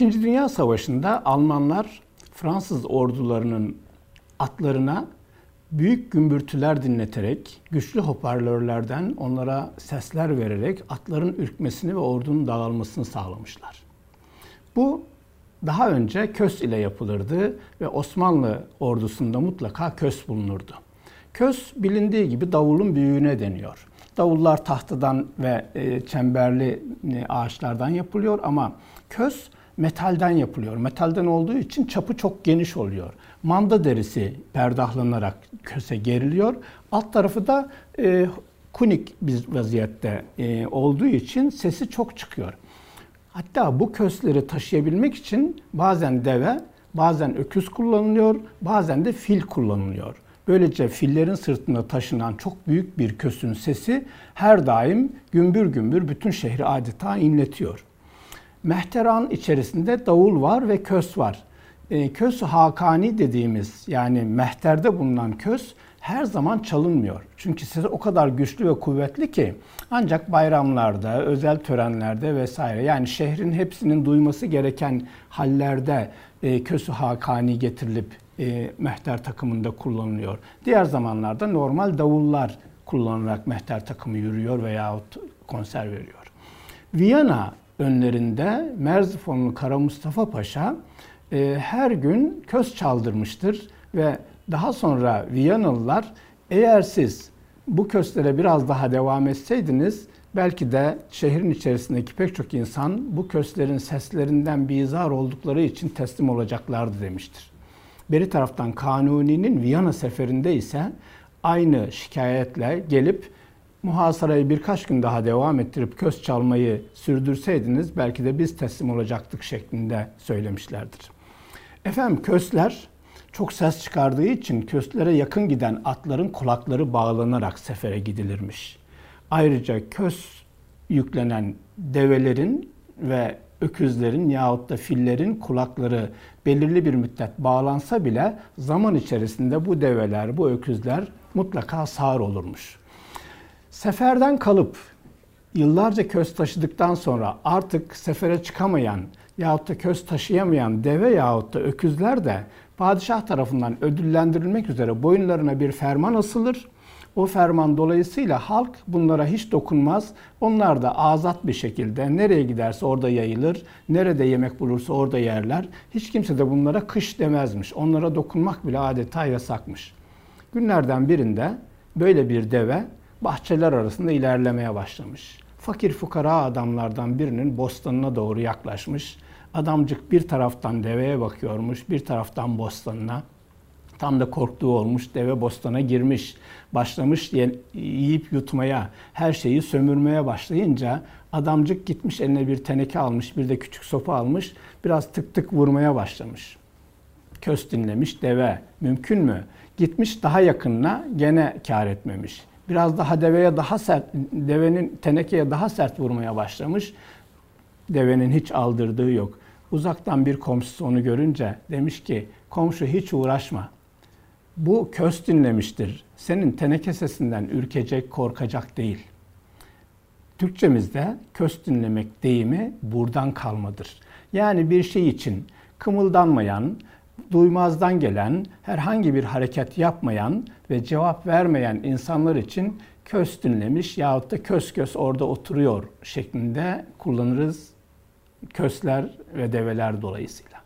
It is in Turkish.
İkinci Dünya Savaşı'nda Almanlar Fransız ordularının atlarına büyük gümbürtüler dinleterek, güçlü hoparlörlerden onlara sesler vererek atların ürkmesini ve ordunun dağılmasını sağlamışlar. Bu daha önce kös ile yapılırdı ve Osmanlı ordusunda mutlaka kös bulunurdu. Kös bilindiği gibi davulun büyüğüne deniyor. Davullar tahtadan ve e, çemberli e, ağaçlardan yapılıyor ama kös metalden yapılıyor. Metalden olduğu için çapı çok geniş oluyor. Manda derisi perdahlanarak köse geriliyor. Alt tarafı da e, kunik bir vaziyette e, olduğu için sesi çok çıkıyor. Hatta bu kösleri taşıyabilmek için bazen deve, bazen öküz kullanılıyor, bazen de fil kullanılıyor. Böylece fillerin sırtında taşınan çok büyük bir kösün sesi her daim gümbür gümbür bütün şehri adeta inletiyor. Mehteran içerisinde davul var ve kös var. E, kös hakani dediğimiz yani mehterde bulunan kös her zaman çalınmıyor. Çünkü ses o kadar güçlü ve kuvvetli ki ancak bayramlarda, özel törenlerde vesaire yani şehrin hepsinin duyması gereken hallerde e, kösü hakani getirilip e, mehter takımında kullanılıyor. Diğer zamanlarda normal davullar kullanılarak mehter takımı yürüyor veyahut konser veriyor. Viyana önlerinde Merzifonlu Kara Mustafa Paşa e, her gün köz çaldırmıştır ve daha sonra Viyanalılar eğer siz bu köstlere biraz daha devam etseydiniz belki de şehrin içerisindeki pek çok insan bu köslerin seslerinden bizar oldukları için teslim olacaklardı demiştir. Beri taraftan Kanuni'nin Viyana seferinde ise aynı şikayetle gelip muhasarayı birkaç gün daha devam ettirip köz çalmayı sürdürseydiniz belki de biz teslim olacaktık şeklinde söylemişlerdir. Efendim kösler çok ses çıkardığı için köslere yakın giden atların kulakları bağlanarak sefere gidilirmiş. Ayrıca kös yüklenen develerin ve öküzlerin yahut da fillerin kulakları belirli bir müddet bağlansa bile zaman içerisinde bu develer, bu öküzler mutlaka sağır olurmuş. Seferden kalıp yıllarca köz taşıdıktan sonra artık sefere çıkamayan yahut da köz taşıyamayan deve yahut da öküzler de padişah tarafından ödüllendirilmek üzere boyunlarına bir ferman asılır. O ferman dolayısıyla halk bunlara hiç dokunmaz. Onlar da azat bir şekilde nereye giderse orada yayılır. Nerede yemek bulursa orada yerler. Hiç kimse de bunlara kış demezmiş. Onlara dokunmak bile adeta yasakmış. Günlerden birinde böyle bir deve bahçeler arasında ilerlemeye başlamış. Fakir fukara adamlardan birinin bostanına doğru yaklaşmış. Adamcık bir taraftan deveye bakıyormuş, bir taraftan bostanına. Tam da korktuğu olmuş, deve bostana girmiş. Başlamış yiyip yutmaya, her şeyi sömürmeye başlayınca adamcık gitmiş eline bir teneke almış, bir de küçük sopa almış. Biraz tık tık vurmaya başlamış. Köz dinlemiş deve. Mümkün mü? Gitmiş daha yakınına gene kar etmemiş. Biraz daha deveye daha sert, devenin tenekeye daha sert vurmaya başlamış. Devenin hiç aldırdığı yok. Uzaktan bir komşusu onu görünce demiş ki komşu hiç uğraşma. Bu köz dinlemiştir. Senin teneke sesinden ürkecek, korkacak değil. Türkçemizde köz dinlemek deyimi buradan kalmadır. Yani bir şey için kımıldanmayan, duymazdan gelen, herhangi bir hareket yapmayan ve cevap vermeyen insanlar için köz dinlemiş yahut da kös kös orada oturuyor şeklinde kullanırız kösler ve develer dolayısıyla.